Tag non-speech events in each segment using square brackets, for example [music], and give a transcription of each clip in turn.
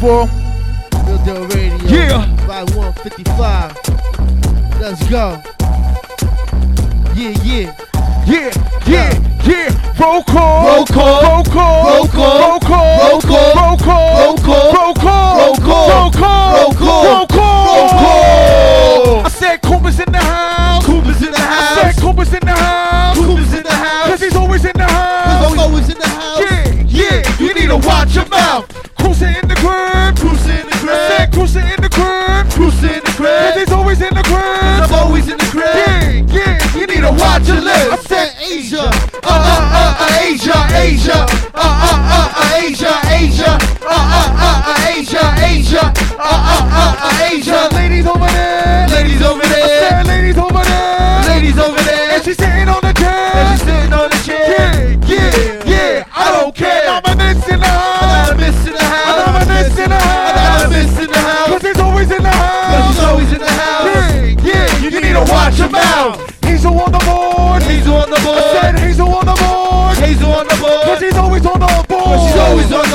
Liverpool.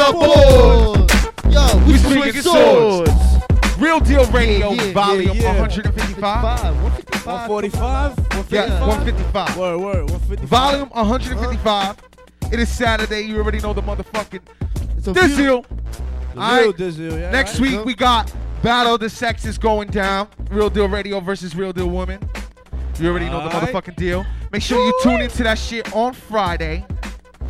On the board. Yo, we We swinging swinging swords. Real Deal Radio, Yeah, yeah, volume yeah, yeah. 155. 155. 145? Yeah, 155. Word, word, 155. Volume 155. It is Saturday. You already know the motherfucking It's a deal. Real right. Dizzle, yeah. Next right? week we got Battle of the Sexes going down. Real Deal Radio versus Real Deal Woman. You already know the All right. motherfucking deal. Make sure you tune into that shit on Friday.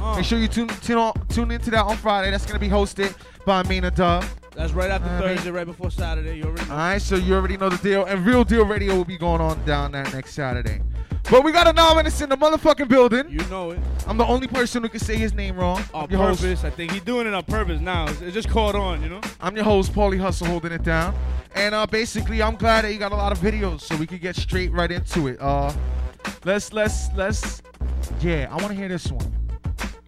Uh, Make sure you tune tune, on, tune into that on Friday. That's gonna be hosted by Mina Dub. That's right after Thursday, right before Saturday. You already know. All right, so you already know the deal. And Real Deal Radio will be going on down there next Saturday. But we got a nominee in the motherfucking building. You know it. I'm the only person who can say his name wrong. On I'm your host. purpose. I think he's doing it on purpose now. It's- It just caught on, you know? I'm your host, Paulie Hustle, holding it down. And uh, basically, I'm glad that you got a lot of videos, so we could get straight right into it. Uh, let's let's let's. Yeah, I want to hear this one,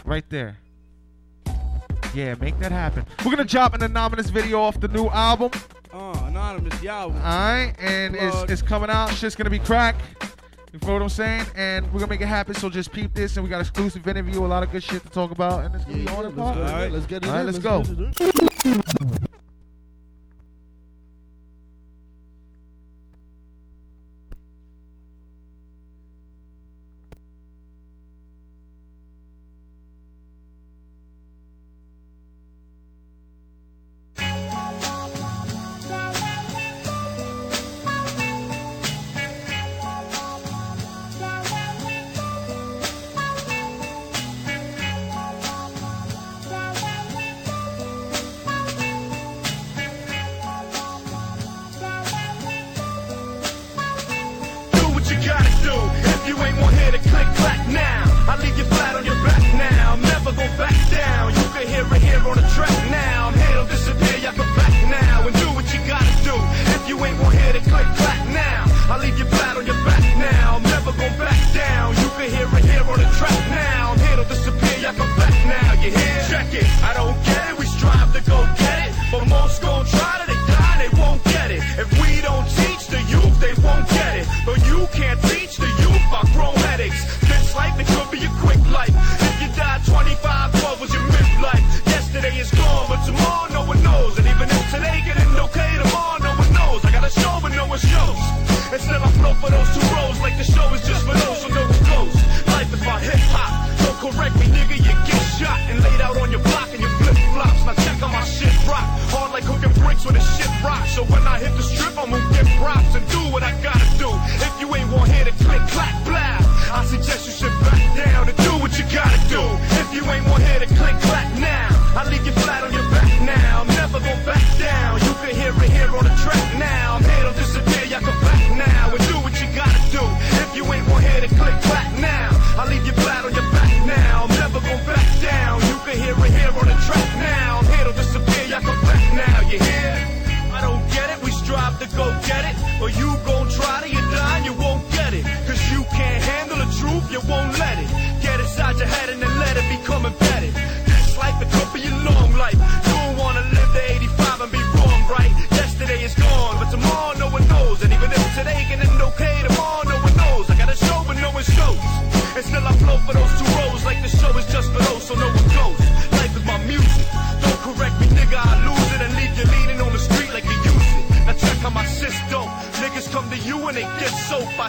right there. Yeah, make that happen. We're gonna drop an anonymous video off the new album. Uh, anonymous, y'all. All right, and it's, Plug. it's coming out. Shit's gonna be crack. You feel what I'm saying? And we're gonna make it happen. So just peep this, and we got exclusive interview, a lot of good shit to talk about, and it's gonna Yeah, be on yeah, and let's get it Alright. in. Let's get it Alright, let's get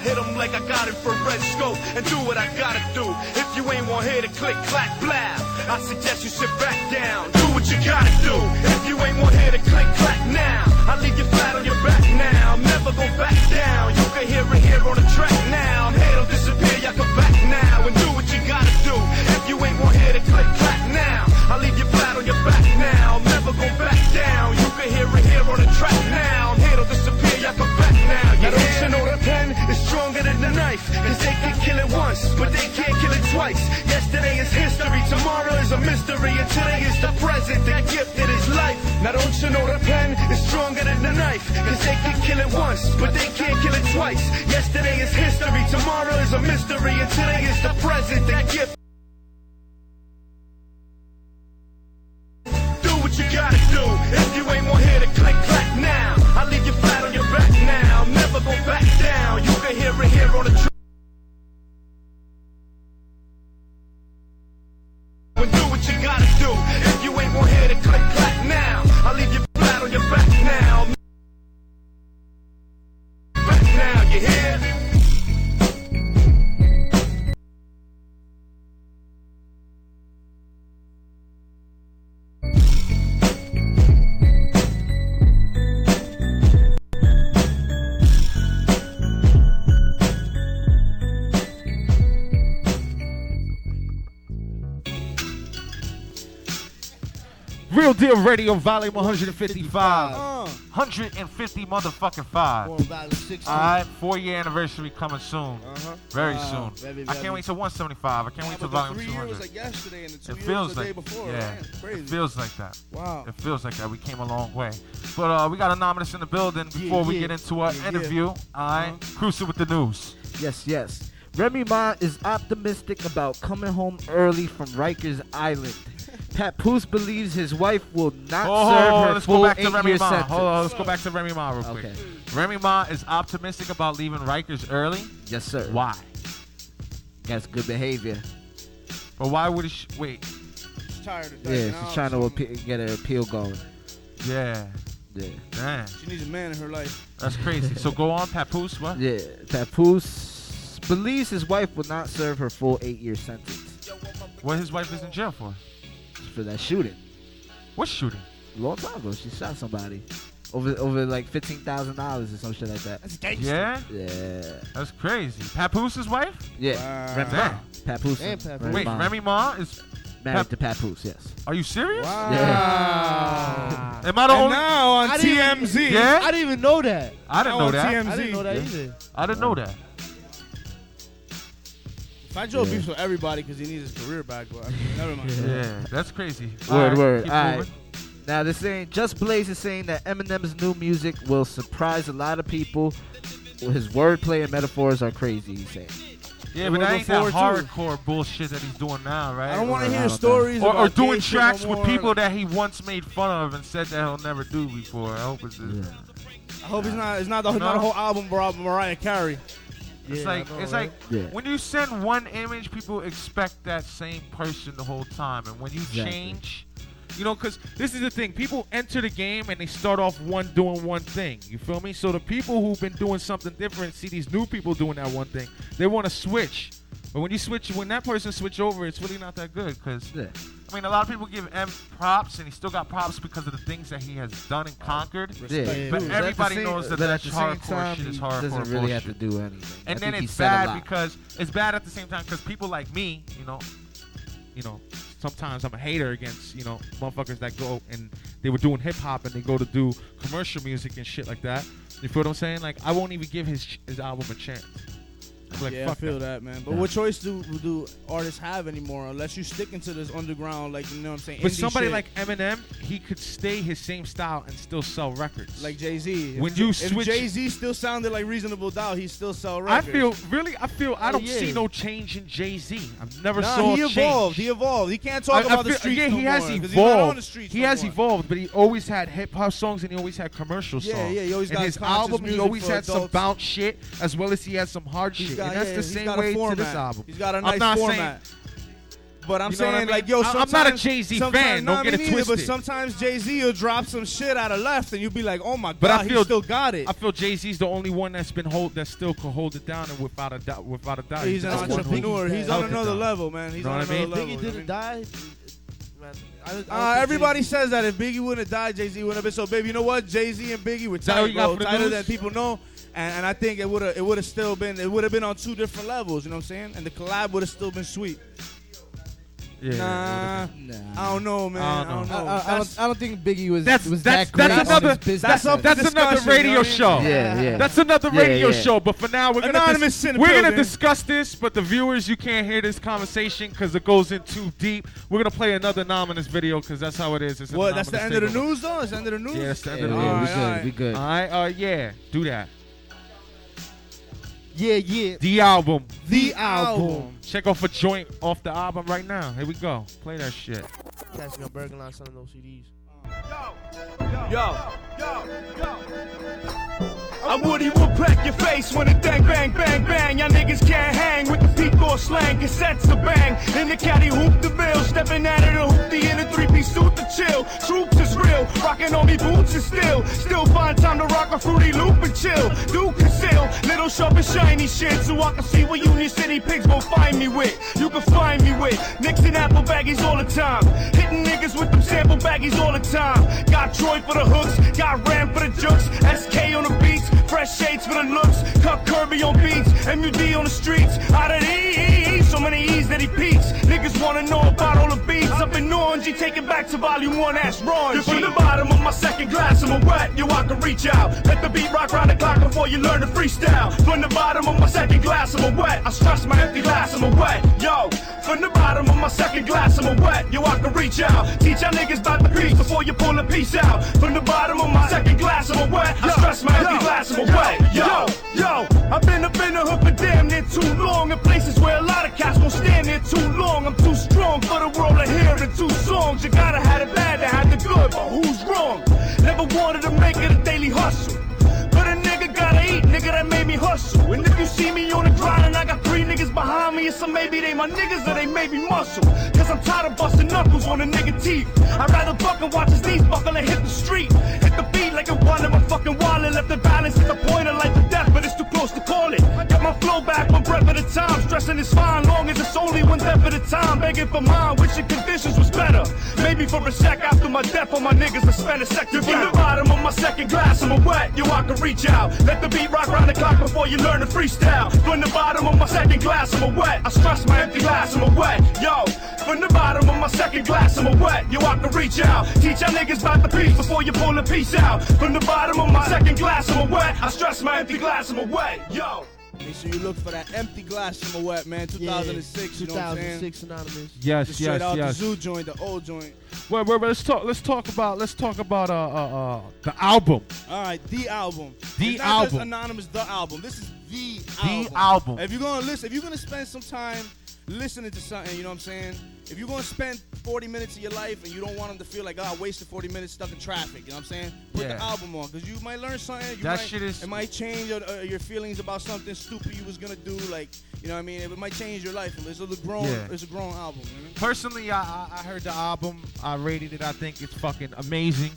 hit them like I got infrared scope and do what I gotta do. If you ain't want here to click, clack, blab, I suggest you sit back down. Do what you gotta do. If you ain't want here to click, clack now, Yesterday is history, tomorrow is a mystery, and today is the present, the gift that is life. Now don't you know the pen is stronger than the knife? Cause they can kill it once, but they can't kill it twice. Yesterday is history, tomorrow is a mystery, and today is the present, the gift. Deal Radio, Volume 155. Uh, 150 motherfucking five. More valid six. All right, four year anniversary coming soon. uh-huh. Very Wow, soon. very, I can't wait till 175. I can't Yeah, wait the volume three years 200. was like yesterday and the two it years feels the like day before. yeah, man. Crazy. it feels like that. wow. It feels like that. We came a long way. But uh, we got Anonymous in the building before we yeah. get into our interview. All right, cruising with the news. Yes, yes. Remy Ma is optimistic about coming home early from Rikers Island. Papoose believes his wife will not Oh, serve her let's full go back to eight Remy year Ma. sentence. Hold on, let's go back to Remy Ma real quick. Okay. Remy Ma is optimistic about leaving Rikers early. Yes, sir. Why? That's good behavior. But why would she wait? She's tired of Yeah, she's trying to so appeal, get her appeal going. Yeah, Yeah. man, She needs a man in her life. that's crazy. so go on, Papoose. What? Yeah. Papoose believes his wife will not serve her full eight year sentence What his wife is in jail for? For that shooting. What shooting? A long time ago, she shot somebody over over like fifteen thousand dollars or some shit like that. That's gangster. Yeah, Yeah. that's crazy. Papoose's wife? Yeah. Wow. Remy Ma. Papoose. And Papoose. Wait, Ma. Remy Ma is. married Pap- to Papoose. Yes. Are you serious? Wow. Yeah. [laughs] Am I the And only? now on I didn't even- TMZ. Yeah? I didn't even know that. I didn't Now know on that. TMZ. I didn't know that Yeah. either. I didn't know that. Fat Joe Yeah. beefs with everybody because he needs his career back. But I mean, never mind. Yeah, that's crazy. Word, Alright, word. All right. moving. Now they're saying Just Blaze is saying that Eminem's new music will surprise a lot of people. His wordplay and metaphors are crazy. He's saying. Yeah, but that looking ain't that forward to it. hardcore bullshit that he's doing now, right? I don't want to hear stories or, or doing tracks no with people that he once made fun of and said that he'll never do before. I hope it's this. I hope it's not. It's not the No. not a whole album about Mariah Carey. It's Yeah, like know, it's right? like Yeah. when you send one image, people expect that same person the whole time, and when you Exactly. change, you know, because this is the thing: people enter the game and they start off one doing one thing. You feel me? So the people who've been doing something different see these new people doing that one thing. They want to switch, but when you switch, when that person switch over, it's really not that good. Because Yeah. I mean, a lot of people give M props, and he still got props because of the things that he has done and conquered. Yeah, But at the everybody same- knows that but that's at the same hardcore time, shit is he hardcore doesn't really have to do anything. I And then it's bad because it's bad at the same time because people like me, you know, you know, sometimes I'm a hater against you know motherfuckers that go and they were doing hip hop and they go to do commercial music and shit like that. You feel what I'm saying? Like I won't even give his his album a chance. Like, yeah, I feel that. that, man. But Yeah. what choice do do artists have anymore unless you stick into this underground, like you know what I'm saying? But somebody shit. like Eminem, he could stay his same style and still sell records. like Jay Z. When you switch- Jay Z still sounded like Reasonable Doubt, he still sell records. I feel really, I feel I Oh, don't yeah. see no change in Jay Z. I've never Nah, saw he a change. evolved. He evolved. He can't talk I- I about the feel- streets Yeah, no he has more, 'cause he's not on evolved. the he no has more. evolved, but he always had hip hop songs and he always had commercial Yeah, songs. yeah, he always and got his album, he always had some bounce shit as well as he had some hard shit, and that's yeah, the same way to this album. He's got a I'm nice not saying- format. But I'm You know what I saying, mean? like, yo, I- I'm not a Jay-Z sometimes- fan, nah, don't get me it neither, But sometimes Jay Z will drop some shit out of left, and you'll be like, oh my god, But I feel- he still got it. I feel Jay Z's the only one that's been hold that still can hold it down and without a doubt, without a doubt. He's an the one who- entrepreneur. He's held on another level, man. He's Know on what I another mean? level. Biggie you know didn't what I mean? die. I, I Uh, everybody says that if Biggie wouldn't have died, Jay Z wouldn't have been so big. You know what? Jay Z and Biggie were that all tight, you got bro. for Tighter than people know. And, and I think it would have it would have still been it would have been on two different levels. You know what I'm saying? And the collab would have still been sweet. Yeah, Nah, I don't know, man. I I don't don't know. know. I, I, I, don't, I don't think Biggie was That's was that's that great that's another his business. that's up that's another discussion, you know radio what I mean? show. Yeah, yeah. That's another Yeah, radio yeah. show. But for now, we're gonna Anonymous in we're gonna discuss this. But the viewers, you can't hear this conversation because it goes in too deep. We're gonna play another anonymous video because that's how it is. It's What? That's the end of the news, though. That's the end of the news. Yeah, that's the end Yeah, of the yeah, news. we Alright, good. alright. We good. All right, uh, yeah, do that. Yeah, yeah. The album. The album. Check off a joint off the album right now. Here we go. Play that shit. Catch me on Bergen Line, some of those CDs. Yo, I Woody will crack your face when it bang, bang, bang, bang. Y'all niggas can't hang with the P4 slang. Cassettes a bang. In the caddy, hoop the bill. Stepping out of the hoopty in a three-piece suit to chill. Troops is real. Rocking on me boots is still. Still find time to rock a fruity loop and chill. Do Little sharp and shiny shit. So I can see what Union City pigs gon' find me with. You can find me with. Nixon apple baggies all the time. Hitting niggas with them sample baggies all the time. Got Troy for the hooks. Got Ram for the jokes. SK on the beats. Fresh shades for the looks. Cut Kirby on beats. MUD on the streets. Out of the E, so many E's that he peaks. Niggas wanna know about all the beats. Up in Orange, take it back to volume one. Ask Ron. You're from the bottom of my second glass, I'm a wet. Yo, I can reach out. Let the beat rock round the clock before you learn to freestyle. From the bottom of my second glass, I'm a wet. I stress my empty glass, I'm a wet. Yo, from the bottom of my second glass, I'm a wet. Yo, I can reach out. Teach y'all niggas about the piece before you pull a piece out. From the bottom of my second glass, I'm a wet. I stress my empty glass, I'm a wet. Yo, yo, I've been up in the hood for damn near too long. In places where a lot of cats won't stand there too long. I'm too strong for the world to hear in two songs. You gotta have it bad to have the good, but who's wrong? Never wanted to make it a daily hustle. But nigga that made me hustle. And if you see me on the grind and I got three niggas behind me, it's some maybe they my niggas or they maybe muscle. Cause I'm tired of busting knuckles on a nigga teeth. I'd rather buck and watch his knees buckle and hit the street. Hit the like a one of my fucking wallet. Left the balance at the point of life or death, but it's too close to call it. Got my flow back one breath at a time. Stressing is fine, long as it's only one step at a time. Begging for mine, wishing conditions was better. Maybe for a sec after my death, for my niggas to spend a second. From the bottom of my second glass, I'm a wet. Yo, I can reach out. Let the beat rock round the clock before you learn to freestyle. From the bottom of my second glass, I'm a wet. I stress my empty glass, I'm a wet. Yo, from the bottom of my second glass, I'm a wet. Yo, I can reach out. Teach y'all niggas about the piece before you pull a piece out. From the bottom of my second glass, I'm a wet. I stress my empty glass, I'm a wet. Yo. make sure you look for that empty glass from a wet man. 2006, you know what I'm saying? 2006 Anonymous. Yes, The straight yes, out yes. the zoo joint, the old joint. Wait, wait, wait, let's talk. Let's talk about. Let's talk about uh, uh, uh, the album. All right, the album. The it's not Just album. anonymous, the album. This is the, The album. album. If you're gonna listen, if you're gonna spend some time listening to something, you know what I'm saying? If you're gonna spend 40 minutes of your life and you don't want them to feel like, oh, I wasted 40 minutes stuck in traffic, you know what I'm saying? Put Yeah. the album on, because you might learn something. You That might, shit is- It might change your, uh, your feelings about something stupid you was gonna do, like, you know what I mean? It might change your life. It's a grown, Yeah. it's a grown album. You know? Personally, I, I I heard the album. I rated it. I think it's fucking amazing.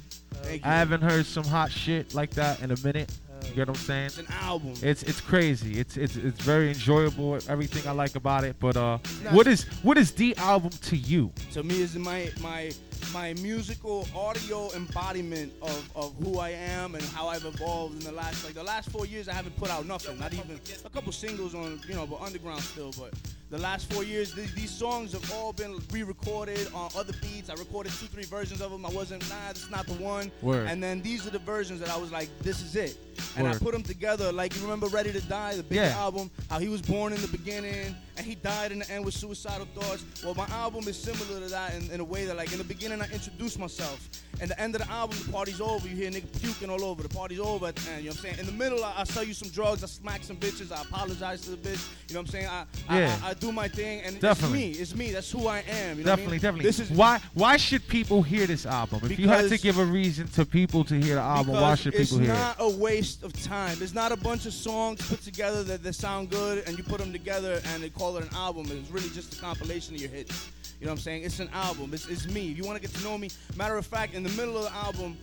I haven't heard some hot shit like that in a minute. You get what I'm saying? It's an album. It's it's crazy. It's it's it's very enjoyable. Everything I like about it. But uh, what is what is the album to you? to me is my my my musical audio embodiment of, of who I am and how I've evolved in the last like the last four years I haven't put out nothing not even a couple singles on you know but underground still but the last four years, th- these songs have all been re-recorded on other beats. I recorded two, three versions of them. I wasn't, nah, this not the one. Word. And then these are the versions that I was like, this is it. And I put them together. Like you remember Ready to Die, the big Yeah. album, how he was born in the beginning and he died in the end with suicidal thoughts. Well, my album is similar to that in, in a way that like in the beginning I introduce myself. And the end of the album, the party's over. You hear nigga puking all over. The party's over at the end. You know what I'm saying? In the middle, I, I sell you some drugs. I smack some bitches. I apologize to the bitch. You know what I'm saying? I Yeah. I, I, do my thing, and Definitely. it's me. It's me. That's who I am. You know what I Definitely, mean? definitely. This is why why should people hear this album? If you had to give a reason to people to hear the album, why should people hear it? It's not a waste of time. The's not a bunch of songs put together that, that sound good and you put them together and they call it an album. It's really just a compilation of your hits. You know what I'm saying? It's an album. It's, it's me. If you want to get to know me, matter of fact, in the middle of the album,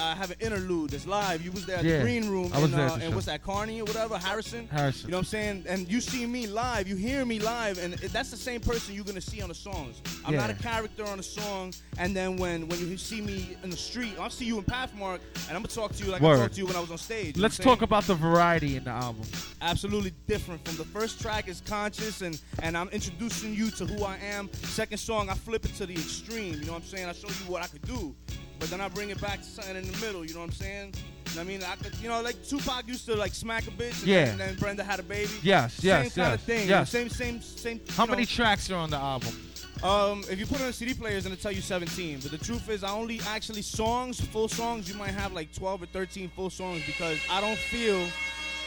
I have an interlude that's live. You was there at Yeah, the green room I was in, there uh, and show. what's that, Kearny or whatever, Harrison? Harrison. You know what I'm saying? And you see me live, you hear me live, and it- that's the same person you're gonna see on the songs. I'm not a character on a song, and then when when you see me in the street, I'll see you in Pathmark, and I'm gonna talk to you like I talked to you when I was on stage. Let's talk about the variety in the album. absolutely different. From the first track is conscious, and and I'm introducing you to who I am. Second song, I flip it to the extreme. You know what I'm saying? I show you what I could do, but then I bring it back to something in the middle. You know what I'm saying? You know what I mean, I could, you know, like Tupac used to like smack a bitch, and, Yeah. then, and then Brenda had a baby. Yes, same yes, kind yes, of thing. yes. Same, same, same. How many know. tracks are on the album? Um, if you put it on a CD player, players, it'll tell you 17. But the truth is, I only actually songs, full songs. You might have like 12 or 13 full songs because I don't feel.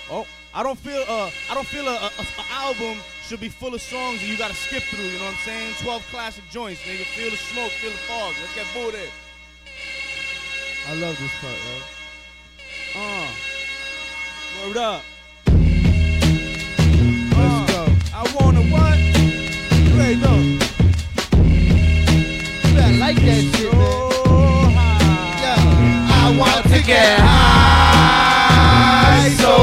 Oh, I don't feel. Uh, I don't feel a, a, a album should be full of songs and you gotta skip through. You know what I'm saying? 12 classic joints. Nigga, feel the smoke, feel the fog. Let's get booted. I love this part, yo. Uh, word up. Let's go. I wanna what? You know. You better like that shit, man. High. Yeah. I want to get high, so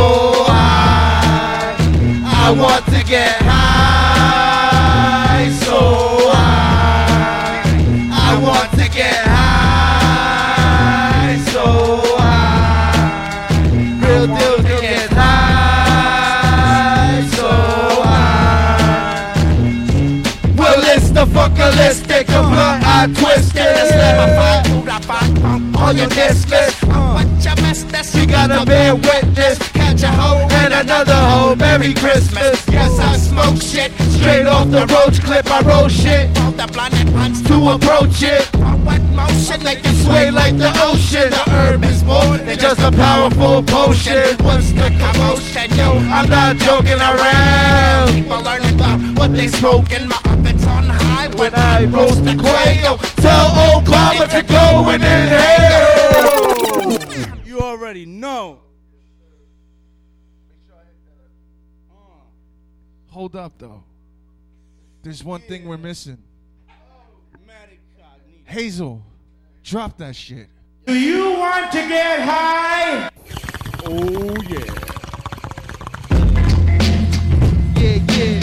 high. I want to get high, your disc list. Uh, what you missed this? You gotta bear witness. Catch a hoe and another hoe. Merry Christmas. Yes, I smoke shit. Straight off the roach clip, I roll shit. The blinded punch to approach it. What motion make it sway like the ocean? The herb is more than just a powerful potion. What's the commotion? Yo, I'm not joking around. People learning about what they. My ovens on high when I roast the quail. Tell Obama to go and inhale. You already know. Hold up, though. There's one thing we're missing. Hazel, drop that shit. Do you want to get high? Oh yeah. Yeah, yeah.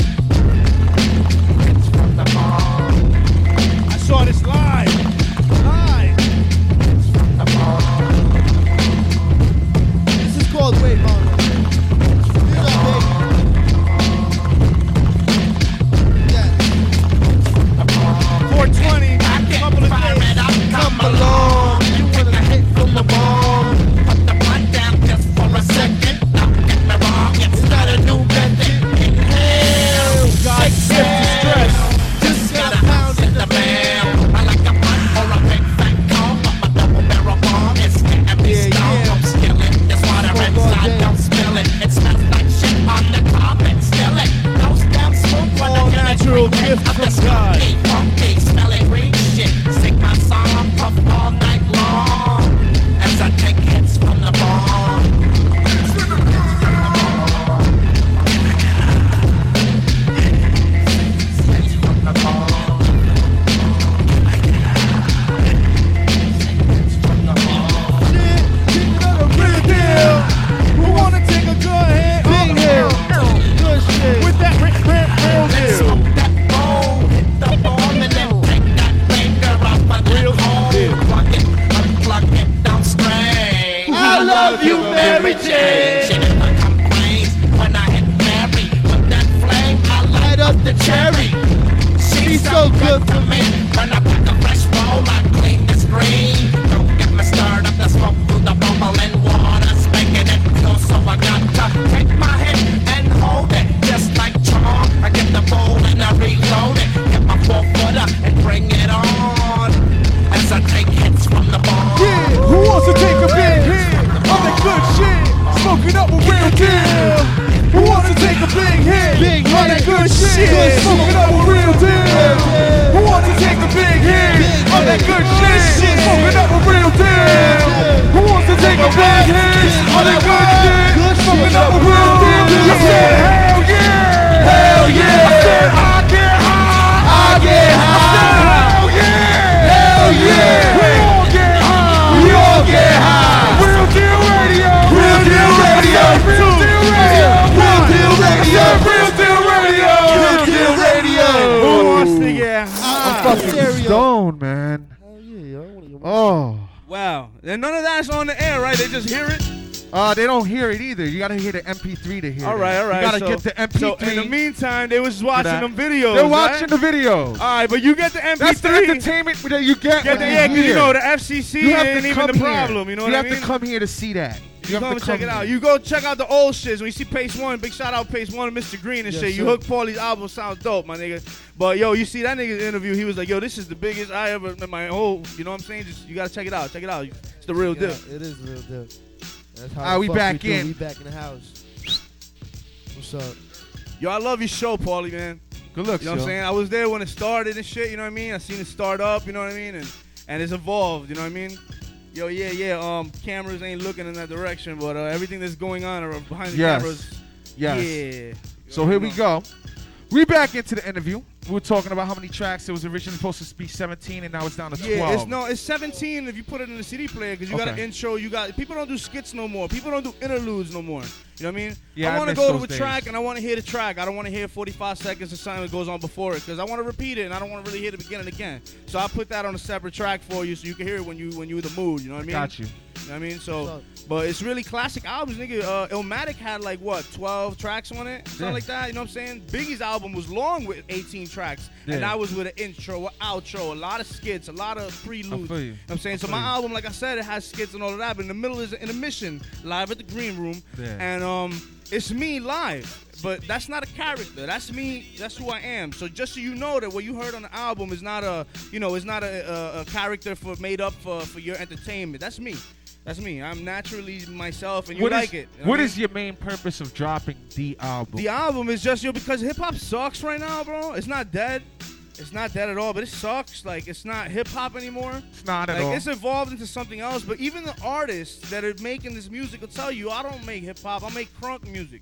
Gotta hear the MP3 to hear All it. right, all right. You gotta so, get the MP3. So in the meantime, they was watching that. them videos. They're watching right? the videos. All right, but you get the MP3. That's the entertainment that you get. Yeah, the, you yeah, 'cause you know the FCC you have ain't even the problem. Here. You know you what I mean? You have to come here to see that. You, You have come to check it out. here. You go check out the old shits. When you see Pace One, big shout out Pace One, Mr. Green and Yes, shit. You hook Paulie's album sounds dope, my nigga. But yo, you see that nigga's interview? He was like, "Yo, this is the biggest I ever in my whole." You know what I'm saying? Just you gotta check it out. Check it out. It's the real Yeah, deal. It is the real deal. That's how Ah, we back do. in. We back in the house. What's up? Yo, I love your show, Paulie, man. Good looks, You know what I'm saying? I was there when it started and shit, you know what I mean? I seen it start up, you know what I mean? And and it's evolved, you know what I mean? Yo, yeah, yeah, um, cameras ain't looking in that direction, but uh, everything that's going on are behind the Yes. cameras. Yes. Yeah. So here we go. We back into the interview. We were talking about how many tracks. It was originally supposed to be 17, and now it's down to 12. Yeah, it's no, it's 17 if you put it in the CD player because you got an intro. You got people don't do skits no more. People don't do interludes no more. You know what I mean? Yeah, I I want to go to a days. track and I want to hear the track. I don't want to hear 45 seconds of something that goes on before it because I want to repeat it and I don't want to really hear the beginning again. So I put that on a separate track for you so you can hear it when you when you're in the mood. You know what I mean? Got you. You know what I mean? So, but it's really classic albums, nigga. Uh, Illmatic had like what, 12 tracks on it, something Yeah. like that. You know what I'm saying? Biggie's album was long with 18 tracks, and I was with an intro, an outro, a lot of skits, a lot of preludes. You. You know what I'm saying? So my you. album, like I said, it has skits and all of that, but in the middle is an intermission live at the Green Room, Yeah. and um, it's me live. But that's not a character. That's me. That's who I am. So just so you know that what you heard on the album is not a, you know, it's not a, a, a character for made up for for your entertainment. That's me. That's me. I'm naturally myself, and you What is- like it. You know what I is mean? your main purpose of dropping the album? the album? Is just yo because hip hop sucks right now, bro. It's not dead. It's not dead at all, but it sucks. Like it's not hip hop anymore. it's not at Like all. it's evolved into something else. But even the artists that are making this music will tell you, I don't make hip hop. I make crunk music.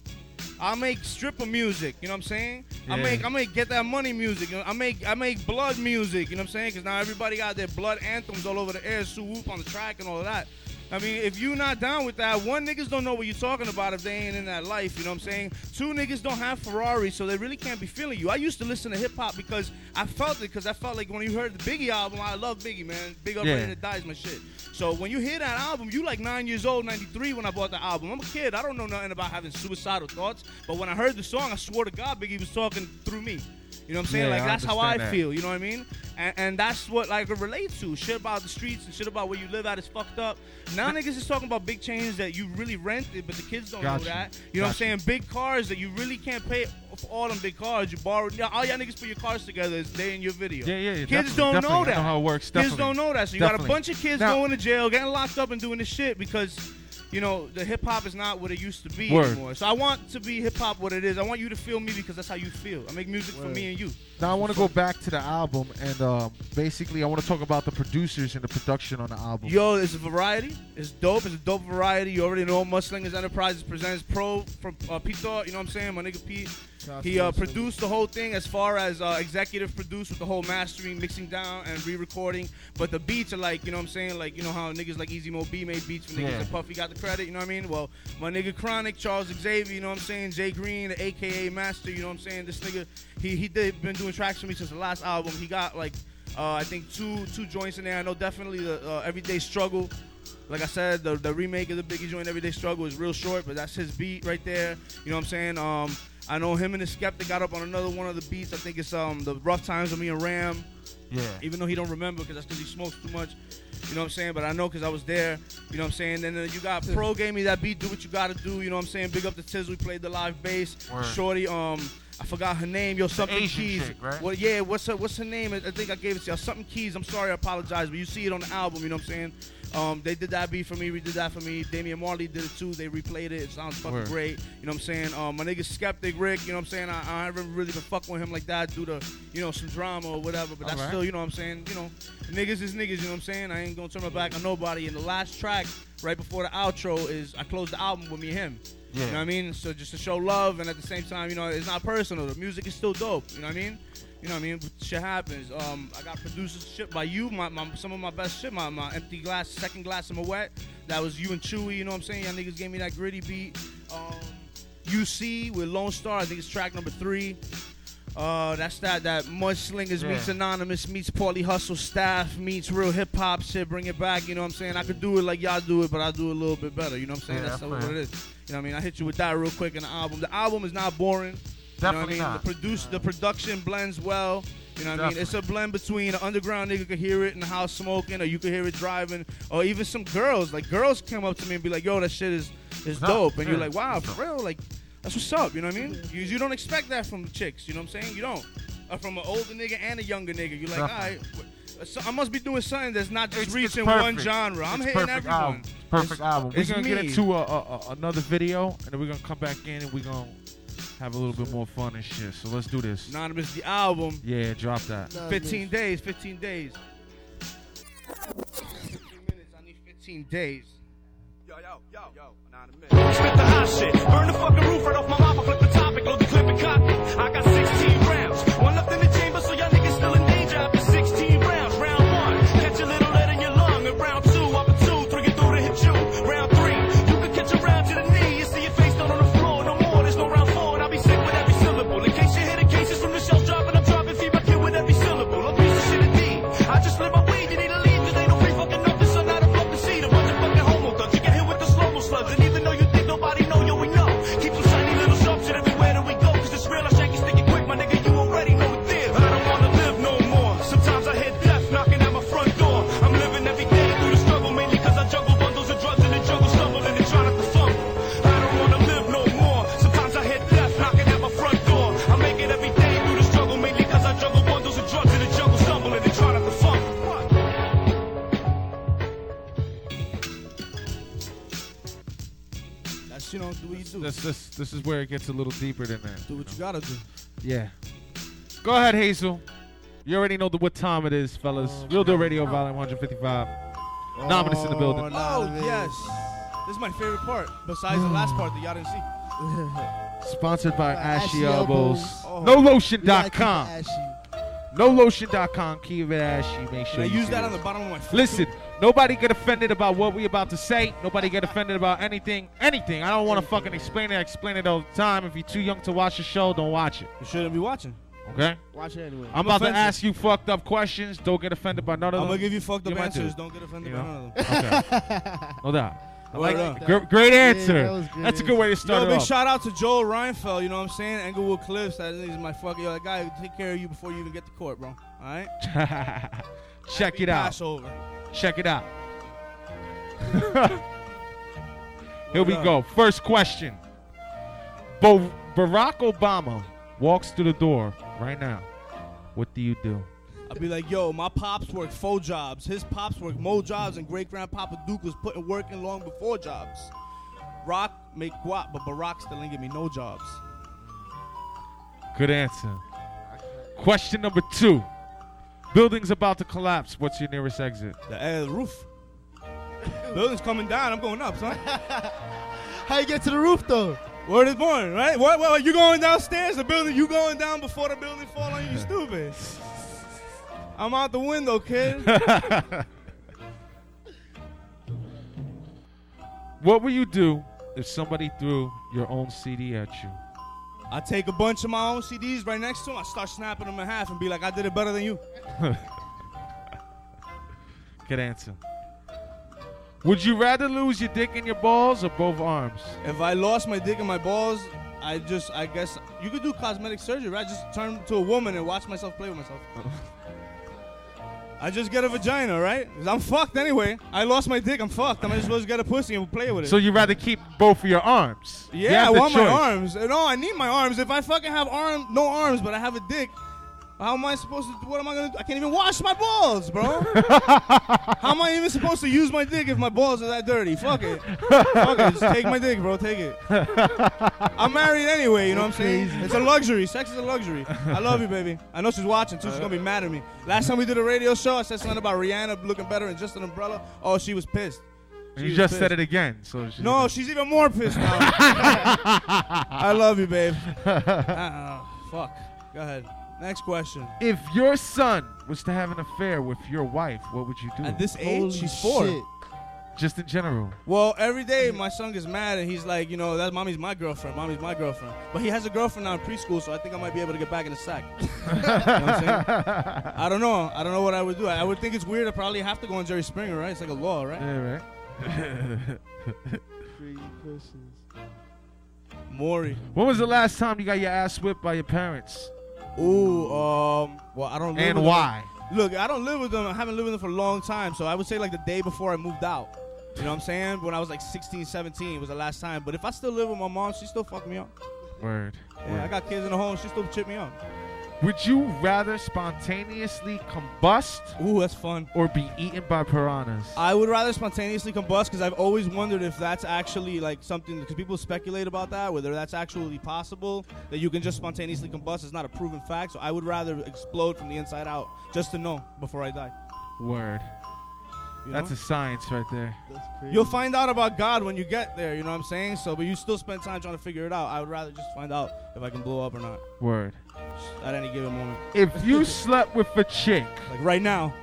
I make stripper music. You know what I'm saying? Yeah. I make I make get that money music. You know, I make I make blood music. You know what I'm saying? Because now everybody got their blood anthems all over the air, Sue Whoop on the track and all of that. I mean, if you not down with that, one niggas don't know what you're talking about if they ain't in that life. You know what I'm saying? Two niggas don't have Ferraris, so they really can't be feeling you. I used to listen to hip hop because I felt it because I felt like when you heard the Biggie album, I love Biggie, man. Big up Yeah. Ready to Die is my shit. So when you hear that album, you like nine years old, 93 when I bought the album. I'm a kid. I don't know nothing about having suicidal thoughts. But when I heard the song, I swore to God Biggie was talking through me. You know what I'm saying? Yeah, like I that's how I that. feel. You know what I mean? And, and that's what like it relates to. Shit about the streets and shit about where you live at is fucked up. Now niggas is talking about big chains that you really rented, but the kids don't Gotcha. know that. You know what I'm saying? Big cars that you really can't pay for all them big cars. You borrow. All y'all niggas put your cars together is they in your video. yeah, yeah, yeah. Kids definitely, don't definitely. know I that. know how it works. Kids don't know that. So you got a bunch of kids Now- going to jail, getting locked up, and doing this shit because, you know, the hip hop is not what it used to be Word. anymore. So I want to be hip hop what it is. I want you to feel me because that's how you feel. I make music for me and you. Now I want to go back to the album and um, basically I want to talk about the producers and the production on the album. Yo, it's a variety. It's dope. It's a dope variety. You already know Mudslingers Enterprises presents Pro from uh, Pete Thought. You know what I'm saying? My nigga Pete. Shout He uh, produced the whole thing as far as uh, executive produced with the whole mastering, mixing down, and re-recording. But the beats are like, you know what I'm saying? Like, you know how niggas like Easy Mo Bee made beats for niggas Yeah. and Puffy got the credit, you know what I mean? Well, my nigga Chronic, Charles Xavier, you know what I'm saying? Jay Green, the AKA Master, you know what I'm saying? This nigga, he he did been doing tracks for me since the last album. He got like, uh, I think two two joints in there. I know definitely the uh, Everyday Struggle. Like I said, the, the remake of the Biggie joint Everyday Struggle is real short, but that's his beat right there. You know what I'm saying? Um, I know him and the Skeptic got up on another one of the beats. I think it's um the Rough Times with me and Ram. Yeah. Even though he don't remember because that's because he smokes too much. You know what I'm saying? But I know because I was there. You know what I'm saying? Then uh, you got Pro gave me that beat. Do what you gotta do. You know what I'm saying? Big up the Tiz. We played the live bass. Word. Shorty. Um, I forgot her name. Yo, something keys. chick, right? Well, yeah. What's her What's her name? I I think I gave it to you. Something keys. I'm sorry. I apologize. But you see it on the album. You know what I'm saying? Um, they did that beat for me. We did that for me. Damian Marley did it too. They replayed it. It sounds fucking Word. great. You know what I'm saying? Um, my nigga Skeptic Rick. You know what I'm saying? I, I haven't really been fucking with him like that due to you know some drama or whatever. But that's Alright. still you know what I'm saying? You know, niggas is niggas. You know what I'm saying? I ain't gonna turn my back on nobody. And the last track right before the outro is I closed the album with me and him. Yeah. You know what I mean? So just to show love and at the same time, you know, it's not personal. The music is still dope. You know what I mean? You know what I mean? Shit happens. Um, I got producers shit by you. My, my some of my best shit. My, my empty glass, second glass of my wet. That was you and Chewy. You know what I'm saying? Y'all niggas gave me that gritty beat. Um, UC with Lone Star. I think it's track number three. Uh, that's that that Mudslingers Yeah. meets Anonymous meets Paulie Hustle staff meets real hip hop shit. Bring it back. You know what I'm saying? I could do it like y'all do it, but I do it a little bit better. You know what I'm saying? Yeah, that's I what it is. You know what I mean? I hit you with that real quick in the album. The album is not boring. You know what I mean? not. The produce the production blends well. You know what I mean? It's a blend between an underground nigga could hear it in the house smoking, or you could hear it driving, or even some girls. Like girls come up to me and be like, "Yo, that shit is is What's up? dope," and you're like, "Wow, for real? Like that's what's up." You know what I mean? You, you don't expect that from chicks. You know what I'm saying? You don't. Or from an older nigga and a younger nigga. You're like, all right. Definitely. So I must be doing something that's not just It's- it's reaching one genre. I'm It's hitting perfect everyone. Album. Perfect It's- album. We're it's gonna get into a, a, a, another video, and then we're gonna come back in and we're gonna have a little bit more fun and shit. So let's do this. Anonymous, the album. Yeah, drop that. Nah, 15 days, 15 days. 15 minutes, I need 15 days. Yo, yo, yo, yo, anonymous. Spit the hot shit. Burn the fucking roof right off my mouth. Do what you do. This this this is where it gets a little deeper than that. do what you gotta do. Yeah. Go ahead, Hazel. You already know the, what time it is, fellas. Oh, Real Deal Radio, Volume 155. Nominous in the oh, building. Oh, yes. This is my favorite part, besides the last [sighs] part that y'all didn't see. Sponsored by By Ashy Ashy Elbows. Elbows. Oh. We gotta keep NoLotion.com. it ashy. NoLotion.com. Keep it ashy. Make sure And I you use that it. on the bottom of my foot. Listen, nobody get offended about what we about to say. Nobody get offended about anything. Anything. I don't want to fucking explain it. I explain it all the time. If you're too young to watch the show, don't watch it. You shouldn't be watching. Okay? Watch it anyway. I'm about to ask you fucked up questions. Don't get offended by none of them. I'm gonna give you fucked up You do. answers. Don't get offended You by none of them. Okay. [laughs] no doubt. I like up. it. Gr- great answer. that was good That's a good way to start Yo, it big off. shout out to Joel Reinfeld. You know what I'm saying? Englewood Cliffs. That is my fucking. Yo, that guy will take care of you before you even get to court, bro. All right. [laughs] Check Happy it out. Passover. Check it out. [laughs] Here we go. First question. Bo- Barack Obama walks through the door right now. What do you do? I'd be like, yo, my pops worked four jobs. His pops worked more jobs, and great grandpapa Duke was putting work in long before jobs. Rock make guap, but Barack still ain't give me no jobs. Good answer. Question number two. Building's about to collapse. What's your nearest exit? The, uh, roof. Building's coming down. I'm going up, son. [laughs] How you get to the roof though? Word is born, right? What, what, what, you going downstairs? The building, you going down before the building fall on you? You stupid. [laughs] I'm out the window, kid. [laughs] What would you do if somebody threw your own CD at you? I take a bunch of my own CDs right next to him. I start snapping them in half and be like, I did it better than you. [laughs] Good answer. Would you rather lose your dick and your balls or both arms? If I lost my dick and my balls, I just, I guess, you could do cosmetic surgery, right? Just turn to a woman and watch myself play with myself. [laughs] I just get a vagina, right? I'm fucked anyway. I lost my dick, I'm fucked. I might as well just get a pussy and play with it. So you'd rather keep both of your arms? You yeah, I the want my choice. arms. No, I need my arms. If I fucking have arm, no arms, but I have a dick, how am I supposed to? What am I gonna? do? I can't even wash my balls, bro. [laughs] how am I even supposed to use my dick if my balls are that dirty? Fuck it. Fuck it. Just take my dick, bro. Take it. I'm married anyway. You know what I'm saying? It's a luxury. Sex is a luxury. I love you, baby. I know she's watching too. She's gonna be mad at me. Last time we did a radio show, I said something about Rihanna looking better in just an umbrella. Oh, she was pissed. You She was just said it again. So she- No, she's even more pissed now. [laughs] I love you, babe. [laughs] Uh, fuck. Go ahead. Next question. If your son was to have an affair with your wife, what would you do? At this age, Holy she's four. shit. Just in general. Well, every day my son gets mad and he's like, you know, that mommy's my girlfriend. Mommy's my girlfriend. But he has a girlfriend now in preschool, so I think I might be able to get back in the sack. [laughs] you know what I'm saying? I don't know. I don't know what I would do. I, I would think it's weird. I probably have to go on Jerry Springer, right? It's like a law, right? Yeah, right. [laughs] Three questions. Maury. when was the last time you got your ass whipped by your parents? Ooh, um, well, I don't. Live And with them. why? Look, I don't live with them. I haven't lived with them for a long time. So I would say like the day before I moved out. You know what I'm saying? When I was like 16, 17 was the last time. But if I still live with my mom, she still fuck me up. Word. Yeah, I got kids in the home. She still chip me up. Would you rather spontaneously combust Ooh, that's fun. or be eaten by piranhas? I would rather spontaneously combust because I've always wondered if that's actually like something because people speculate about that whether that's actually possible that you can just spontaneously combust. It's not a proven fact. So I would rather explode from the inside out just to know before I die. Word. you That's know? a science right there. That's crazy. You'll find out about God when you get there, you know what I'm saying? So, but you still spend time trying to figure it out. I would rather just find out if I can blow up or not Word. At any given moment. If you slept with a chick, [laughs] Like right now.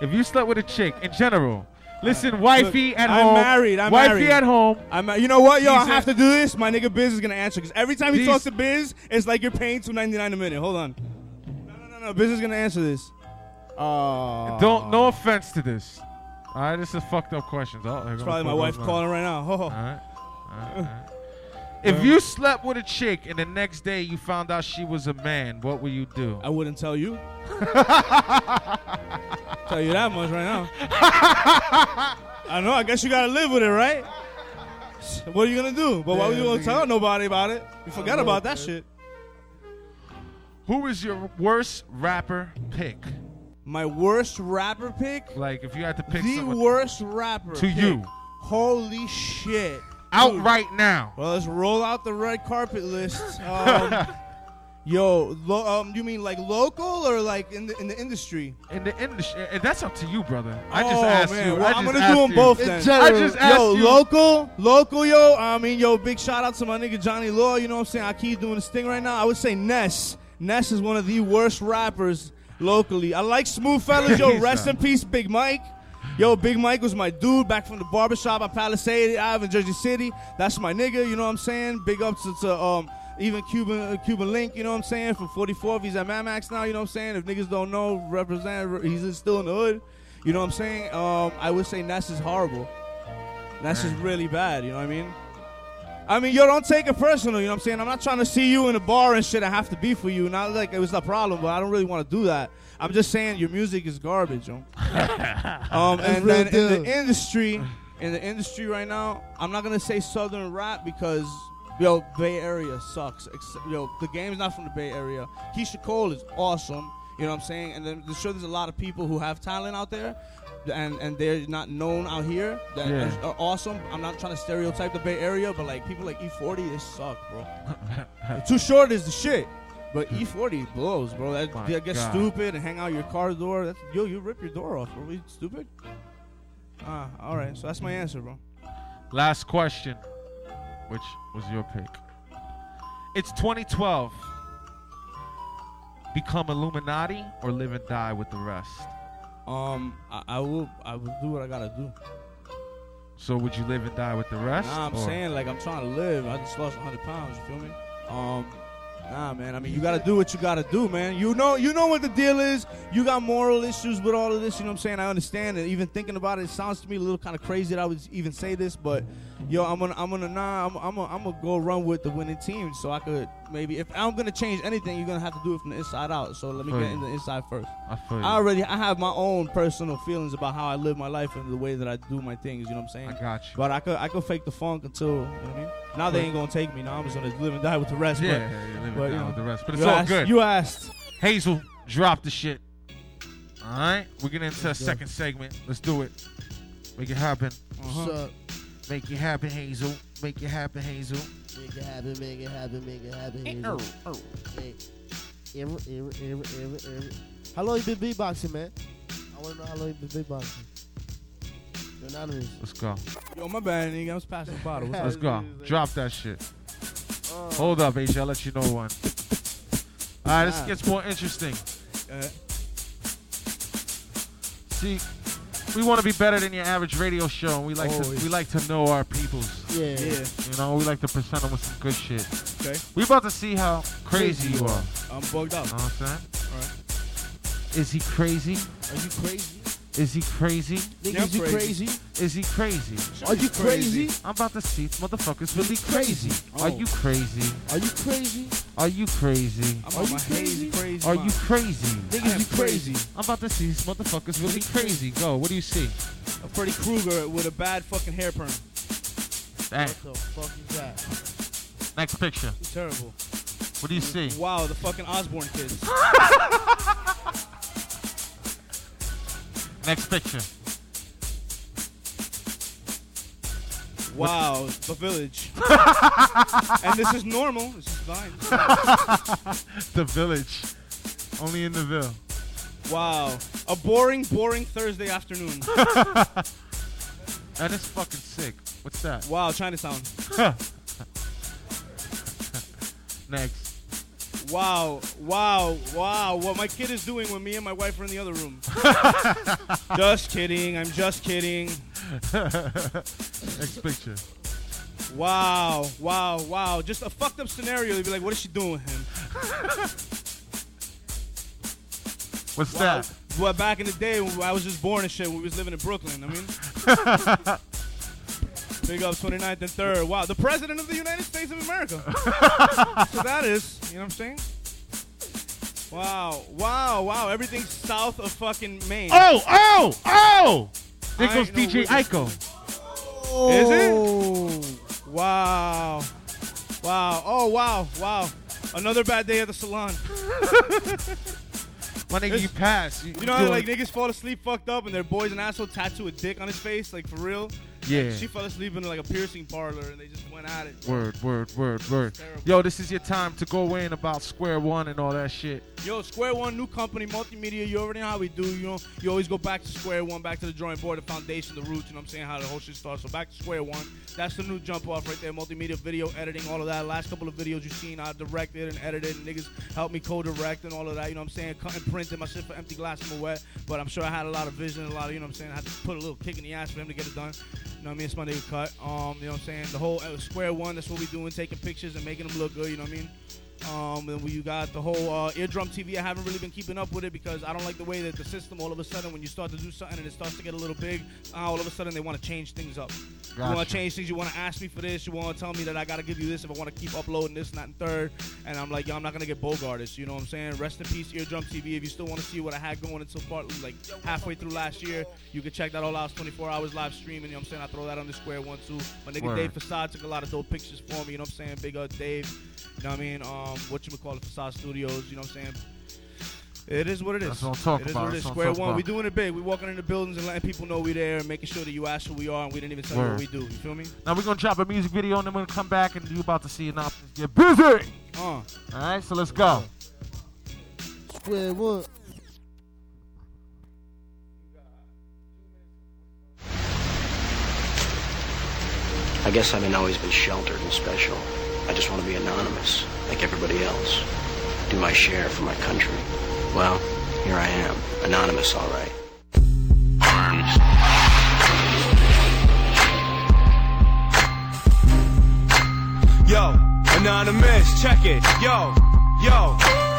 if you slept with a chick in general, listen, wifey Look, at I'm home, married, I'm wifey married. at home, I'm, you know what, yo, I have to do this. My nigga Biz is gonna answer because every time he talks to Biz, it's like you're paying two ninety nine a minute. Hold on. No, no, no, no. Biz is gonna answer this. Uh, don't. No offense to this. All right, this is fucked up questions. Oh, It's probably my wife calling right now. Ho, [laughs] ho. All right. All right, all right. If you slept with a chick and the next day you found out she was a man, what would you do? I wouldn't tell you. [laughs] tell you that much right now. [laughs] I know. I guess you gotta live with it, right? What are you gonna do? But why would you gonna tell nobody about it? You forgot about that shit. Who is your worst rapper pick? My worst rapper pick. Like, if you had to pick the someone worst rapper to pick. you, Holy shit! Out Dude. right now. Well, let's roll out the red carpet list. [laughs] Um, yo, lo- um, you mean like local or like in the in the industry? In the industry, and that's up to you, brother. I just oh, asked man. you. Well, I I'm gonna do them you. both then. I just asked Yo, you. local, local, yo. I mean, yo, big shout out to my nigga Johnny Law. You know what I'm saying? I keep doing this thing right now. I would say Ness. Ness is one of the worst rappers locally. I like Smooth Fellas. Yo, rest in peace, Big Mike. Yo, Big Mike was my dude back from the barbershop at Palisade Ave in Jersey City. That's my nigga. You know what I'm saying? Big ups to, to um even Cuban uh, Cuban Link. You know what I'm saying? From 44, he's at Mamax now. You know what I'm saying? If niggas don't know, represent. He's still in the hood. You know what I'm saying? Um, I would say Ness is horrible. Ness is really bad. You know what I mean? I mean, yo, don't take it personal. You know what I'm saying? I'm not trying to see you in a bar and shit. I have to be for you. Not like it was a problem, but I don't really want to do that. I'm just saying your music is garbage, yo. [laughs] um, and then in the industry, in the industry right now, I'm not gonna say southern rap because yo, Bay Area sucks. Yo, the game's not from the Bay Area. Keyshia Cole is awesome. You know what I'm saying? And then sure there's a lot of people who have talent out there. And, and they're not known out here that Yeah. are, are awesome. I'm not trying to stereotype the Bay Area, but like people like E40, they suck, bro. [laughs] Too short is the shit. But E40 blows, bro. That My that gets God. stupid and hang out your car door. That's yo, you rip your door off, bro. You stupid. Ah, all right. So that's my answer, bro. Last question, which was your pick. It's 2012. Become Illuminati or live and die with the rest. Um, I, I will, I will do what I gotta do. So would you live and die with the rest? Nah, I'm or- saying like I'm trying to live. I just lost 100 pounds. You feel me? Um, Nah, man. I mean, you gotta do what you gotta do, man. You know, you know what the deal is. You got moral issues with all of this. You know what I'm saying? I understand it. Even thinking about it, it sounds to me a little kind of crazy that I would even say this, but yo, I'm gonna, I'm gonna, nah, I'm, I'm, gonna, I'm gonna go run with the winning team, so I could maybe, if I'm gonna change anything, you're gonna have to do it from the inside out. So let me get in the inside first. I feel you. I already, I have my own personal feelings about how I live my life and the way that I do my things. You know what I'm saying? I got you. But I could, I could fake the funk until, you know what I mean? Now they ain't gonna take me. Now I'm just gonna live and die with the rest. yeah, but, yeah, living but, you down know, with the rest. But it's all asked, good. You asked. Hazel, drop the shit. All right, we're getting into a second segment. Let's do it. Make it happen. Uh-huh. What's up? Make it happen, Hazel. Make it happen, Hazel. Make it happen, make it happen, make it happen. Hazel. Hey, ever, ever, ever, ever, ever. How long you been beatboxing, man? I want to know how long you been beatboxing. Anonymous. Let's go. Yo, my bad, nigga. I was passing the bottle. Let's go. Drop that shit. Uh, Hold up, H. I'll let you know one. All right, this gets more interesting. Uh, See, we want to be better than your average radio show, and we like to we like to know our peoples. yeah. yeah. You know, we like to present them with some good shit. Okay. We about to see how crazy you are. I'm bugged up. Know what I'm saying? Alright. Is he crazy? Are you crazy? Is he crazy? Niggas, Yeah, you crazy. crazy? Is he crazy? Are you crazy? I'm about to see motherfuckers really crazy. Oh. Are you crazy? Are you crazy? Are you crazy? I'm Are you crazy? crazy. Are you crazy? Niggas, you crazy. I'm about to see these motherfuckers really crazy. Go. What do you see? A Freddy Krueger with a bad fucking hair perm. Dang. What the fuck is that? Next picture. Terrible. What do you see? Wow, the fucking Osbourne kids. [laughs] Next picture. Wow, the village. [laughs] and this is normal. This is fine. [laughs] The village. Only in the Ville. Wow, a boring, boring Thursday afternoon. [laughs] That is fucking sick. What's that? Wow, Chinatown. Next. Wow, wow, wow. What my kid is doing when me and my wife are in the other room. [laughs] just kidding. I'm just kidding. Next picture. Wow, wow, wow. Just a fucked up scenario. You'd be like, what is she doing with him? What's Wow. that? Well, back in the day when I was just born and shit, when we was living in Brooklyn. I mean, [laughs] big up 29th and 3rd. Wow, the president of the United States of America. [laughs] so that is, you know what I'm saying? Wow, wow, wow. Everything's south of fucking Maine. Oh, oh, oh! There I goes DJ wizard. Iko. Is it? Oh. Wow. Wow. Oh, wow. Wow. Another bad day at the salon. [laughs] My nigga, It's- you pass. You, You know how like niggas fall asleep fucked up and their boy's an asshole tattoo a dick on his face, like for real? Yeah. She fell asleep in like a piercing parlor and they just went at it. Word, word, word, word. Yo, this is your time to go in about square one and all that shit. Yo, Square One, new company, multimedia. You already know how we do. You know, you always go back to Square One, back to the drawing board, the foundation, the roots. You know what I'm saying? How the whole shit starts. So back to Square One. That's the new jump off right there. Multimedia, video editing, all of that. Last couple of videos you've seen, I directed and edited, and niggas helped me co-direct and all of that. You know what I'm saying? Cut and printed my shit for Empty Glass and Wet. But I'm sure I had a lot of vision, a lot of you know what I'm saying. I had to put a little kick in the ass for him to get it done. You know what I mean? It's my nigga cut. Um, you know what I'm saying? The whole uh, Square One. That's what we doing, taking pictures and making them look good. You know what I mean? Um, and we got the whole uh, eardrum TV. I haven't really been keeping up with it because I don't like the way that the system all of a sudden, when you start to do something and it starts to get a little big, uh, all of a sudden they want to change things up. You want to change things. You want to ask me for this. You want to tell me that I got to give you this if I want to keep uploading this, and that, and third. And I'm like, yo, I'm not gonna get Bogartist. You know what I'm saying? Rest in peace, Eardrum TV. If you still want to see what I had going until part like halfway through last year, you can check that all out. It's 24 hours live streaming. You know what I'm saying? I throw that on the square one too. My nigga Word. Dave Facade took a lot of dope pictures for me. You know what I'm saying? Big up Dave. You know what I mean? Um, what you would call it, Facade Studios. You know what I'm saying? It is what it is. That's what I'm talking It is about. what it is. That's Square one. about. We doing it big. We walking in the buildings and letting people know we're there and making sure that you ask who we are and we didn't even tell you what we do. You feel me? Now we're gonna drop a music video and then we're gonna come back and you about to see an options get busy. Uh. All right, so let's go. Square one. I guess I haven't always been sheltered and special. I just want to be anonymous, like everybody else. Do my share for my country. Well, here I am, anonymous, all right. Arms. Yo, anonymous, check it. Yo, Yo.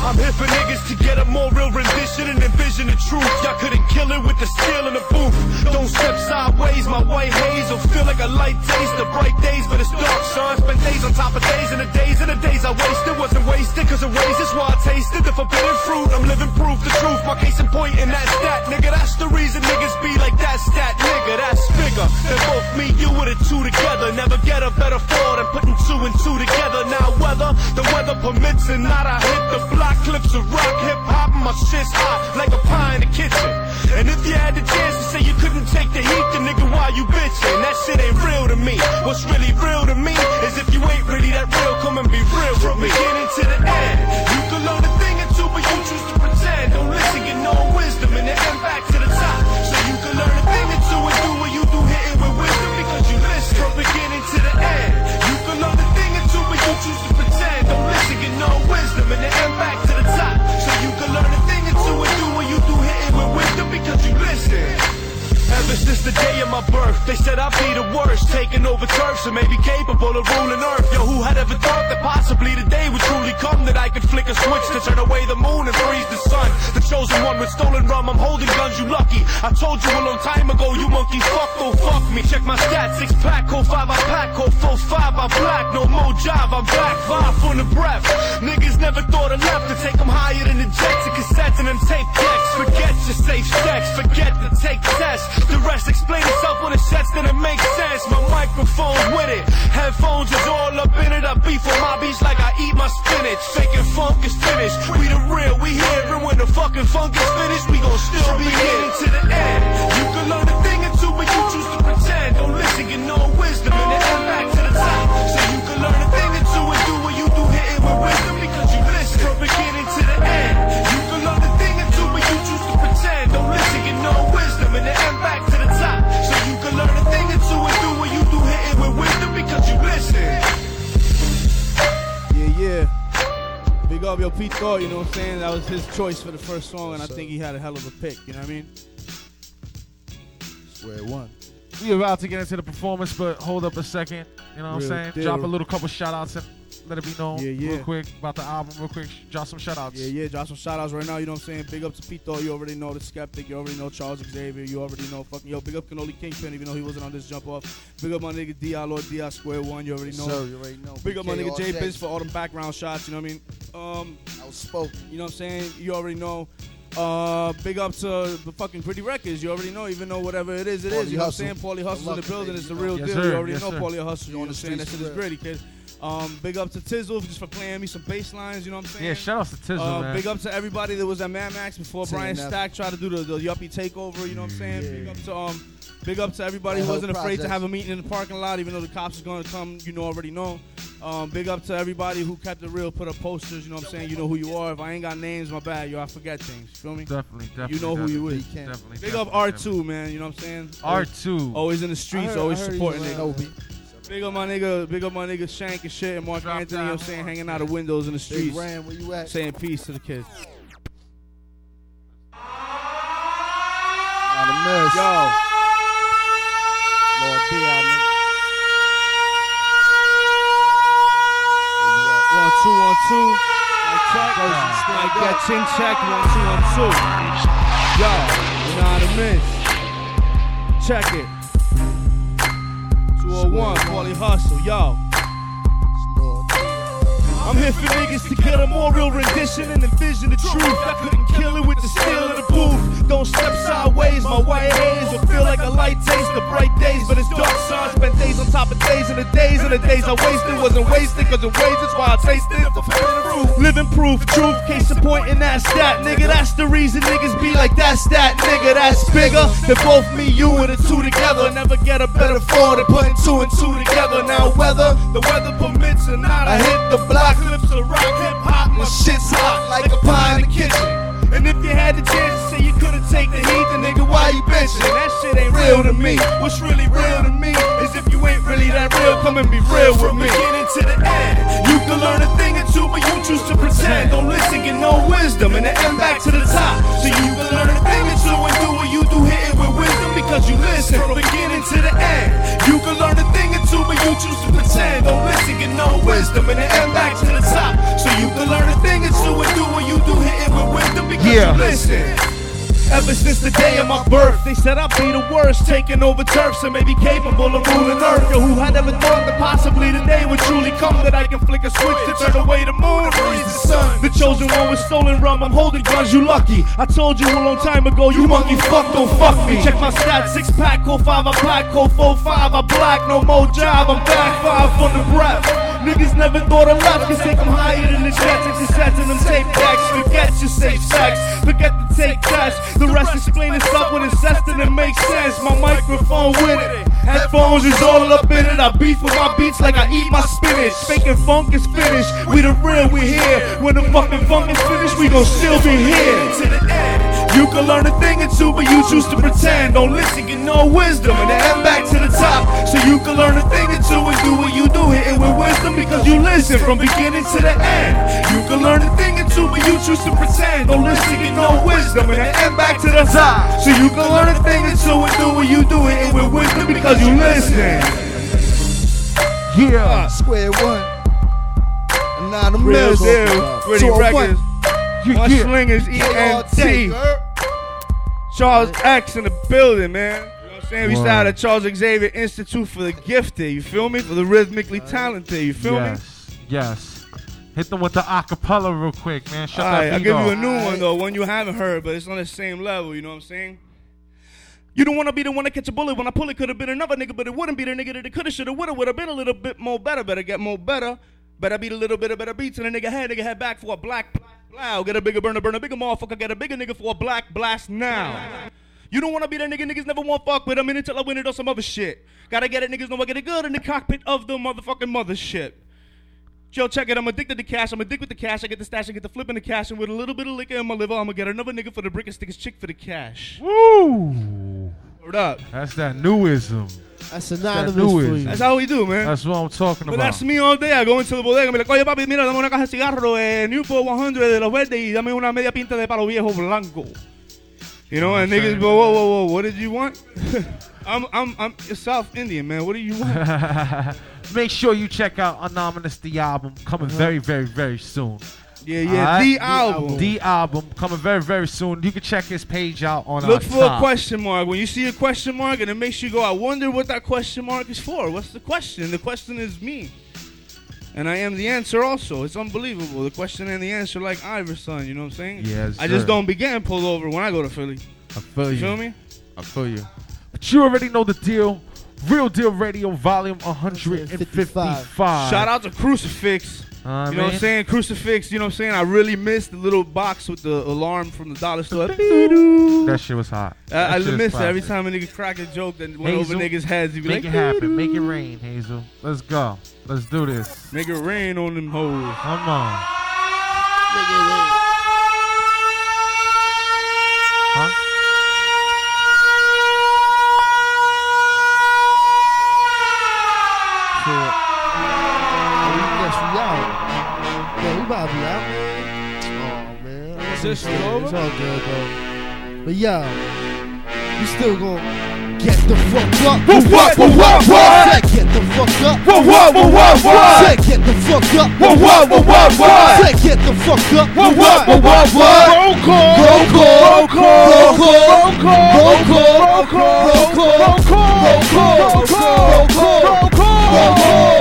I'm here for niggas to get a more real rendition and envision the truth. Y'all couldn't kill it with the skill in the booth. Don't step sideways, my white haze will feel like a light taste of bright days, but it's dark, son. Spent days on top of days and the days and the days I wasted wasn't wasted, cause it ways is why I tasted the forbidden fruit. I'm living proof, the truth, my case in point, and that's that, nigga. That's the reason niggas be like that's that nigga. That's bigger than both me, you, with the two together. Never get a better fall than putting two and two together. Now, whether the weather permits or not, I hit the block clips of rock, hip hop, my shit's hot like a pie in the kitchen. And if you had the chance to say you couldn't take the heat, then nigga, why you bitching? That shit ain't real to me. What's really real to me is if you ain't really that real, come and be real from beginning to the end. You can learn a thing or two, but you choose to pretend. Don't listen, get no wisdom, and then end back to the top. So you can learn a thing or two and do what you do, hitting with wisdom because you listen from beginning to the end. No wisdom, end the top. Ever since the day of my birth, they said I'd be the worst, taking over turf, so maybe capable of ruling Earth. Yo, who had ever thought that possibly the day would truly come that I could flick a switch to turn away the moon and freeze the sun? The chosen one with stolen rum, I'm holding guns, you lucky. I told you a long time ago, you monkeys, fuck, go fuck me. Check my stats, six pack, code five, I pack, code four, five, I black. No more job, I'm back, five from the breath. Niggas never thought of left to take them higher than the jets and cassettes and them tape decks. Forget your safe sex, forget the take tests. The rest explain itself when it sets, then it makes sense. My microphone's with it, headphones is all up in it. I beef on my beats like I eat my spinach. Faking funk is finished. We the real, we here, and when the fucking funk is finished, we gon' still be getting to the end. You can learn yeah. Big Pete Thought, you know what I'm saying? That was his choice for the first song, and I think he had a hell of a pick, you know what I mean? Square one. We about to get into the performance, but hold up a second. You know what Real I'm saying? deal. Drop a little couple shout outs and let it be known Yeah, yeah. real quick about the album, real quick. Drop some shout outs. Yeah, yeah, drop some shout outs right now, you know what I'm saying? Big up to Pete Thought, you already know the Skeptic, you already know Charles Xavier, you already know fucking, yo, big up Canoli Kingpin, even though he wasn't on this jump off. Big up my nigga D.I. Lord D.I. Square One, you already know. Sir, you already know. Big up my nigga all J day. Biz for all them background shots, you know what I mean? Um, Outspoken. You know what I'm saying? You already know. Uh, big up to the fucking Pretty Records. You already know, even though whatever it is, it is. Paulie You know what I'm saying? Paulie Hustle's in the building. baby, It's the real know. deal. Yes, you already Yes, know sir. Paulie Hustle. You On know what I'm? That shit is for real. gritty, kid. Um, big up to Tizzle just for playing me some bass lines. You know what I'm saying? Yeah, shout out to Tizzle, Uh, man. big up to everybody that was at Mad Max before Brian TNF. Stack tried to do the, the yuppie takeover. You know what I'm saying? Yeah. Big up to um, big up to everybody The who whole wasn't afraid to project. have a meeting in the parking lot, even though the cops is going to come. You know, already know. Um, big up to everybody who kept it real, put up posters. You know what I'm saying? You know who you are. If I ain't got names, my bad. Yo, I forget things. You feel me? Definitely, definitely. You know who you is. Definitely. definitely Big up R2, man. You know what I'm saying? R2. Always in the streets, heard- always I heard he supporting was niggas. Obi. Big up my nigga, big up my nigga Shank and shit, and Mark Drop Anthony. You know what I'm saying? Hanging out of windows in the Big streets, Ram, where you at? saying peace to the kids. Out of miss. Yo, Lord D, I mean. one two one two. Like check, like that chin check. One two one two. Yo, you know what I miss. Check it. 201, Paulie Hustle. Yo. I'm here for niggas to get a more real rendition and envision the truth. I couldn't kill it with the steel of the booth. Don't step sideways, my white haze will feel like a light taste of bright days, but it's dark sun. Spent days on top of days and the days and the days I wasted wasn't wasted cause weighs, that's why I tasted the. Living proof, truth, case in point, and that's that, nigga. That's the reason niggas be like, that's that, nigga. That's bigger than both me, you, and the two together. Never get a better fall than putting two and two together. Now, whether the weather permits or not, I hit the block, clips of rock, hip hop, my shit's hot like a pie in the kitchen. And if you had the chance to say you couldn't take the heat, then nigga, why you bitching? That shit ain't real to me. What's really real to me is if you ain't really that real, come and be real with me. Beginning to the end, you can learn a thing or two, but you choose to pretend. Don't listen, get no wisdom, and then end back to the top. So you can learn a thing or two and do what you because you listen. From beginning to the end, you can learn a thing or two, but you choose to pretend. Don't listen, get no wisdom, and then end back to the top. So you can learn a thing or two and do what you do, hit it with wisdom because Yeah. you listen. Ever since the day of my birth, they said I'd be the worst, taking over turfs and maybe capable of ruling Earth. Yo, who had ever thought that possibly the day would truly come that I can flick a switch to turn away the moon and freeze the sun? The chosen one with stolen rum, I'm holding guns, you lucky. I told you a long time ago, you monkey fuck, don't fuck me. Check my stats, six pack, code five, I black, code four five, I black, no more job, I'm back five from the breath. Niggas never thought of left, cause take them higher than the jets and cassettes and them tape decks. Forget your safe sex, forget the take tests. The rest explain itself with incest and it makes sense. My microphone with it. Headphones is all up in it. I beef with my beats like I eat my spinach. Faking funk is finished. We the real, we here. When the fucking funk is finished, we gon' still be here. To the end. You can learn a thing or two, but you choose to pretend. Don't listen, get no wisdom, and then end back to the top. So you can learn a thing or two and do what you do, hit it with wisdom because you listen from beginning to the end. You can learn a thing or two, but you choose to pretend. Don't listen, get no wisdom, and then end back to the top. So you can learn a thing or two and do what you do, hit it with wisdom because you listen. Yeah. Square one. Real deal, I Records. Yeah, My yeah. slingers, KRT, ENT. Charles X in the building, man. You know what I'm saying? We Word. started the Charles Xavier Institute for the gifted, you feel me? For the rhythmically talented, you feel me? Yes. Yes. Hit them with the acapella real quick, man. Shut Alright, that I'll beat give you a new one though, one you haven't heard, but it's on the same level, you know what I'm saying? You don't wanna be the one to catch a bullet when I pull it. Could have been another nigga, but it wouldn't be the nigga that it coulda, shoulda, woulda, would have been a little bit more better. Better get more better. Better beat a little bit of better beats and a nigga head, nigga head back for a black blast loud. Get a bigger burner, burn a bigger motherfucker. Get a bigger nigga for a black blast now. You don't wanna be that nigga, niggas never want fuck with. I'm in until I win it or some other shit. Gotta get it, niggas know I get it good in the cockpit of the motherfucking mothership. Yo, check it. I'm addicted to cash. I'm addicted to cash. I get the stash. I get the flipping the cash. And with a little bit of liquor in my liver, I'm gonna get another nigga for the brick and stick his chick for the cash. Woo! Word up. That's that newism. That's new anonymous is- for you. That's how we do, man. That's what I'm talking But about. that's me all day. I go into the bodega and be like, oye, papi, mira, dame una caja de cigarro, eh, Newport 100 de los verdes y dame una media pinta de palo viejo blanco. You know, and niggas go, whoa, whoa, whoa, what did you want? [laughs] I'm, I'm, I'm South Indian, man. What do you want? [laughs] Make sure you check out Anonymous the album coming very, very, very soon. Yeah, yeah, Alright? the album. The album coming very, very soon. You can check his page out on Look uh, for top. a question mark. When you see a question mark, and it makes you go, I wonder what that question mark is for. What's the question? The question is me. And I am the answer also. It's unbelievable. The question and the answer like Iverson, you know what I'm saying? Yes, I just sir. don't be getting pulled over when I go to Philly. I feel You you. feel me? I feel you. But you already know the deal. Real Deal Radio, Volume 155. Shout out to Crucifix. Uh, You know what I'm saying? Crucifix, you know what I'm saying? I really missed the little box with the alarm from the dollar store. [laughs] That shit was hot. I, That I shit miss it every time a nigga crack a joke that went Hazel, over niggas' heads. He'd be Make like, it happen. Make it rain, Hazel. Let's go. Let's do this. Make it rain on them hoes. Come on. Man, Is this It's over? all good though. But yo, we still gonna get the fuck up. What, whoa, what, what? Say, get the fuck up. Whoa, whoa, whoa, what? Say, get the fuck up. Whoa, whoa, whoa, what? Say, get the fuck up. Whoa, whoa, whoa, whoa, what? Roll call. Roll call. Roll call. Roll call. Roll call. Roll call. Roll call. Roll call. Roll call. Roll call. Roll call.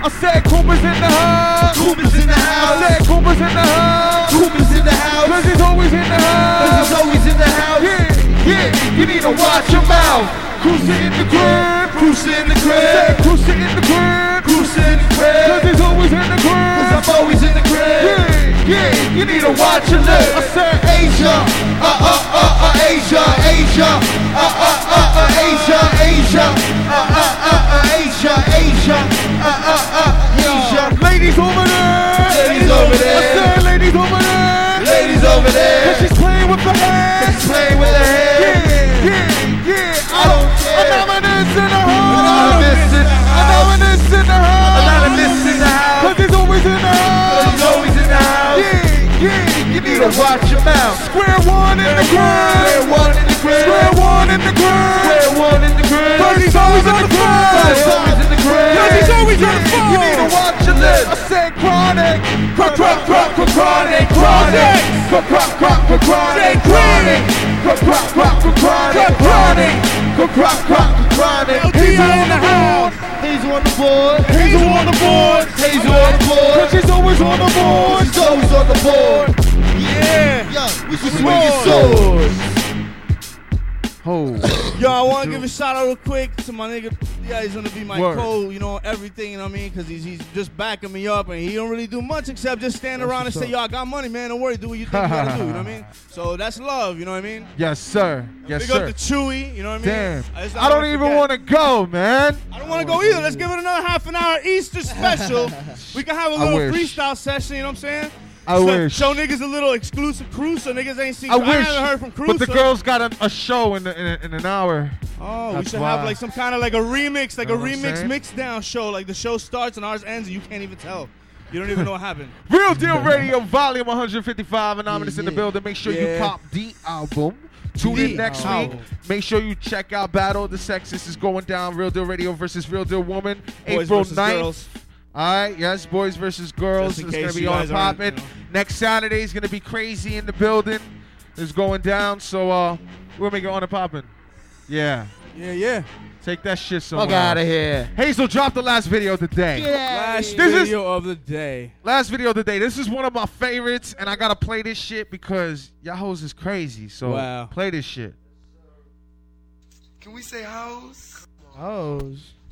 I said Cooper's in the house. Cooper's in the I house. said Cooper's in the house. Cooper's in the house. Cause he's always in the house. Cause he's always in the house. Yeah, yeah, you need to watch your mouth. Cruising in the crib. Cruising in the crib. cruising in the crib. Cruising in the crib. Cause he's always in the crib. Cause. I'm always in the crib. Yeah, yeah, you need to watch your I lip. I said Asia, uh uh uh uh Asia, Asia, uh uh uh uh Asia, Asia, uh uh uh uh Asia, Asia, uh uh uh Asia. Ladies over there. watch your mouth. Square one in the ground. Square one in the ground. Square one in the ground. Square one in the ground. Cause he's always on the ground. Cause he's always in the ground. Cause he's always on the phone. You need to watch your lips. I said chronic. Crop, crop, crop, crop, chronic, chronic. Crop, crop, crop, crop, chronic, chronic. Crop, crop, crop, crop, chronic, chronic. Crop, crop, crop, crop, chronic. He's on the house. Hazel on the board. Hazel on the board. Hazel on the board. Cause she's always on the board. He's always on the board swords. Oh, Yo, I want to give a shout out real quick to my nigga. Yeah, he's gonna be my Word. co, you know, everything. You know what I mean? Because he's he's just backing me up, and he don't really do much except just stand around and say. "Yo, I got money, man. Don't worry, do what you think you gotta do." You know what I mean? [laughs] So that's love. You know what I mean? yes, sir. Yes, Big sir. up to Chewy. You know what I mean? Damn. just I don't even want to go, man. I don't want to go either. Let's give it another half an hour Easter special. [laughs] we can have a little freestyle session. You know what I'm saying? I So- [laughs] wish. Show niggas a little exclusive cruise so niggas ain't seen. I wish. I haven't heard from but the Crusoe. girls got a, a show in, the, in, a- in an hour. Oh, we should why. have like some kind of like a remix, like Know a remix mix down show. Like the show starts and ours ends and you can't even tell. You don't even know what happened. [laughs] Real Deal Radio, volume 155, anonymous in the building. Make sure you Yeah. cop the album. Tune The in next album. week. Make sure you check out Battle of the Sexes is going down. Real Deal Radio versus Real Deal Woman, Boys April 9th. girls. All right, yes, boys versus girls. Just It's gonna be you on guys popping. you know. Next Saturday is gonna be crazy in the building. It's going down, so uh, we'll make it on and popping. Yeah, Yeah, yeah. take that shit somewhere. Fuck out of else. here. Hazel dropped the last video of the day. Last This is- video of the day. Last video of the day. This is one of my favorites, and I gotta play this shit because y'all hoes is crazy. So Wow. play this shit. Can we say hoes? Hoes.